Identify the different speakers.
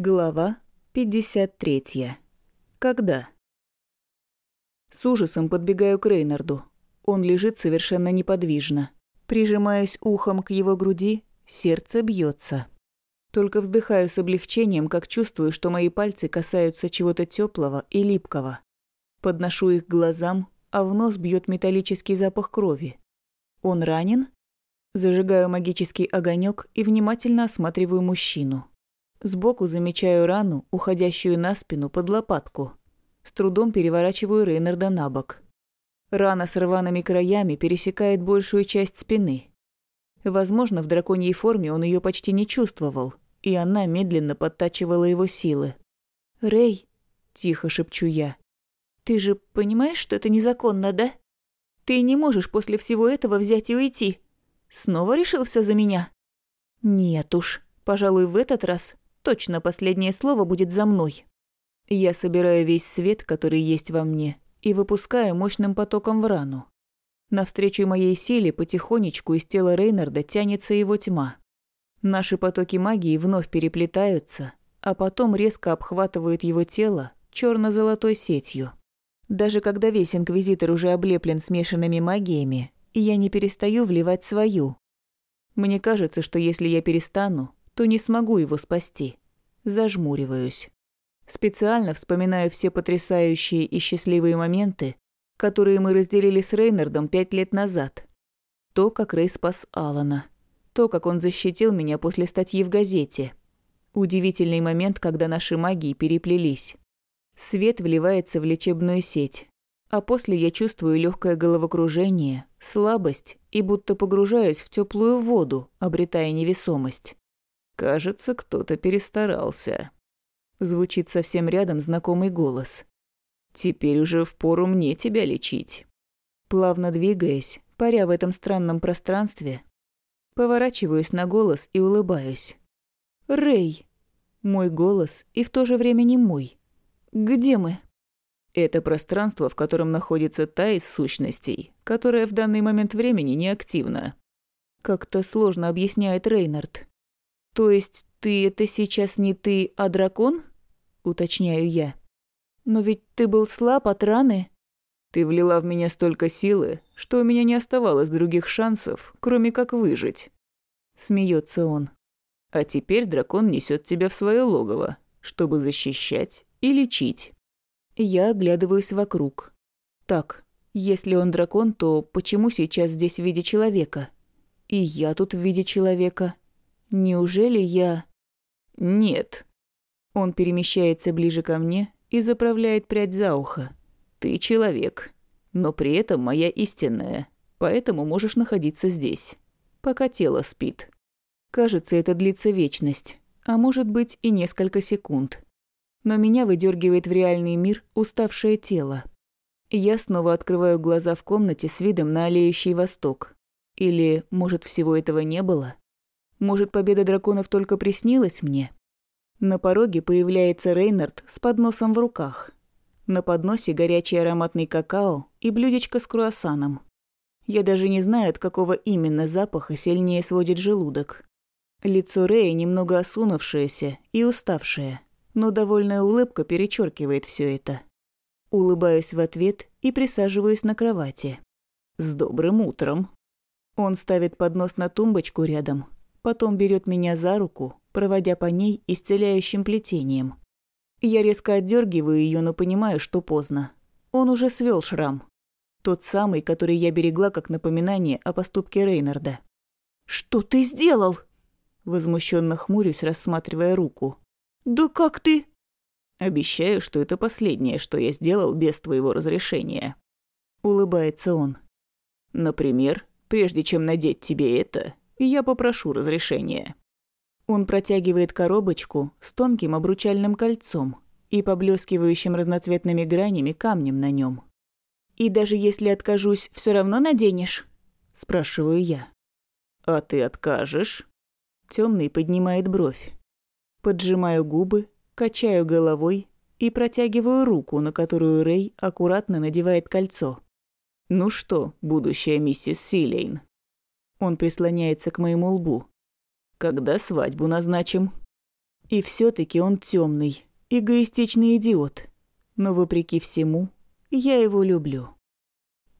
Speaker 1: Глава 53. Когда? С ужасом подбегаю к Рейнарду. Он лежит совершенно неподвижно. Прижимаюсь ухом к его груди, сердце бьется. Только вздыхаю с облегчением, как чувствую, что мои пальцы касаются чего-то теплого и липкого. Подношу их к глазам, а в нос бьет металлический запах крови. Он ранен? Зажигаю магический огонек и внимательно осматриваю мужчину. Сбоку замечаю рану, уходящую на спину под лопатку. С трудом переворачиваю Рейнарда на бок. Рана с рваными краями пересекает большую часть спины. Возможно, в драконьей форме он ее почти не чувствовал, и она медленно подтачивала его силы. «Рэй», – тихо шепчу я, – «ты же понимаешь, что это незаконно, да? Ты не можешь после всего этого взять и уйти. Снова решил все за меня?» «Нет уж, пожалуй, в этот раз Точно последнее слово будет за мной. Я собираю весь свет, который есть во мне, и выпускаю мощным потоком в рану. Навстречу моей силе потихонечку из тела Рейнарда тянется его тьма. Наши потоки магии вновь переплетаются, а потом резко обхватывают его тело черно золотой сетью. Даже когда весь Инквизитор уже облеплен смешанными магиями, я не перестаю вливать свою. Мне кажется, что если я перестану, то не смогу его спасти. Зажмуриваюсь. Специально вспоминаю все потрясающие и счастливые моменты, которые мы разделили с Рейнардом пять лет назад. То, как Рей спас Алана. То, как он защитил меня после статьи в газете. Удивительный момент, когда наши магии переплелись. Свет вливается в лечебную сеть. А после я чувствую легкое головокружение, слабость и будто погружаюсь в теплую воду, обретая невесомость. Кажется, кто-то перестарался. Звучит совсем рядом знакомый голос. Теперь уже впору мне тебя лечить. Плавно двигаясь, паря в этом странном пространстве, поворачиваюсь на голос и улыбаюсь. Рэй. Мой голос и в то же время не мой. Где мы? Это пространство, в котором находится та из сущностей, которая в данный момент времени неактивна. Как-то сложно объясняет Рейнард. «То есть ты это сейчас не ты, а дракон?» – уточняю я. «Но ведь ты был слаб от раны». «Ты влила в меня столько силы, что у меня не оставалось других шансов, кроме как выжить». Смеется он. «А теперь дракон несет тебя в свое логово, чтобы защищать и лечить». Я оглядываюсь вокруг. Так, если он дракон, то почему сейчас здесь в виде человека? И я тут в виде человека. Неужели я... Нет. Он перемещается ближе ко мне и заправляет прядь за ухо. Ты человек, но при этом моя истинная, поэтому можешь находиться здесь, пока тело спит. Кажется, это длится вечность, а может быть и несколько секунд. Но меня выдергивает в реальный мир уставшее тело. Я снова открываю глаза в комнате с видом на аллеющий восток. Или, может, всего этого не было? Может, победа драконов только приснилась мне? На пороге появляется Рейнард с подносом в руках. На подносе горячий ароматный какао и блюдечко с круассаном. Я даже не знаю, от какого именно запаха сильнее сводит желудок. Лицо Рэя немного осунувшееся и уставшее, но довольная улыбка перечеркивает все это. Улыбаюсь в ответ и присаживаюсь на кровати. «С добрым утром!» Он ставит поднос на тумбочку рядом, Потом берет меня за руку, проводя по ней исцеляющим плетением. Я резко отдергиваю ее, но понимаю, что поздно. Он уже свел шрам. Тот самый, который я берегла как напоминание о поступке Рейнарда. «Что ты сделал?» Возмущенно хмурюсь, рассматривая руку. «Да как ты?» «Обещаю, что это последнее, что я сделал без твоего разрешения». Улыбается он. «Например, прежде чем надеть тебе это, и я попрошу разрешения». Он протягивает коробочку с тонким обручальным кольцом и поблескивающим разноцветными гранями камнем на нем. «И даже если откажусь, все равно наденешь?» – спрашиваю я. «А ты откажешь?» Темный поднимает бровь. Поджимаю губы, качаю головой и протягиваю руку, на которую Рэй аккуратно надевает кольцо. «Ну что, будущая миссис Силейн, он прислоняется к моему лбу. «Когда свадьбу назначим?» И все таки он темный, эгоистичный идиот. Но вопреки всему, я его люблю.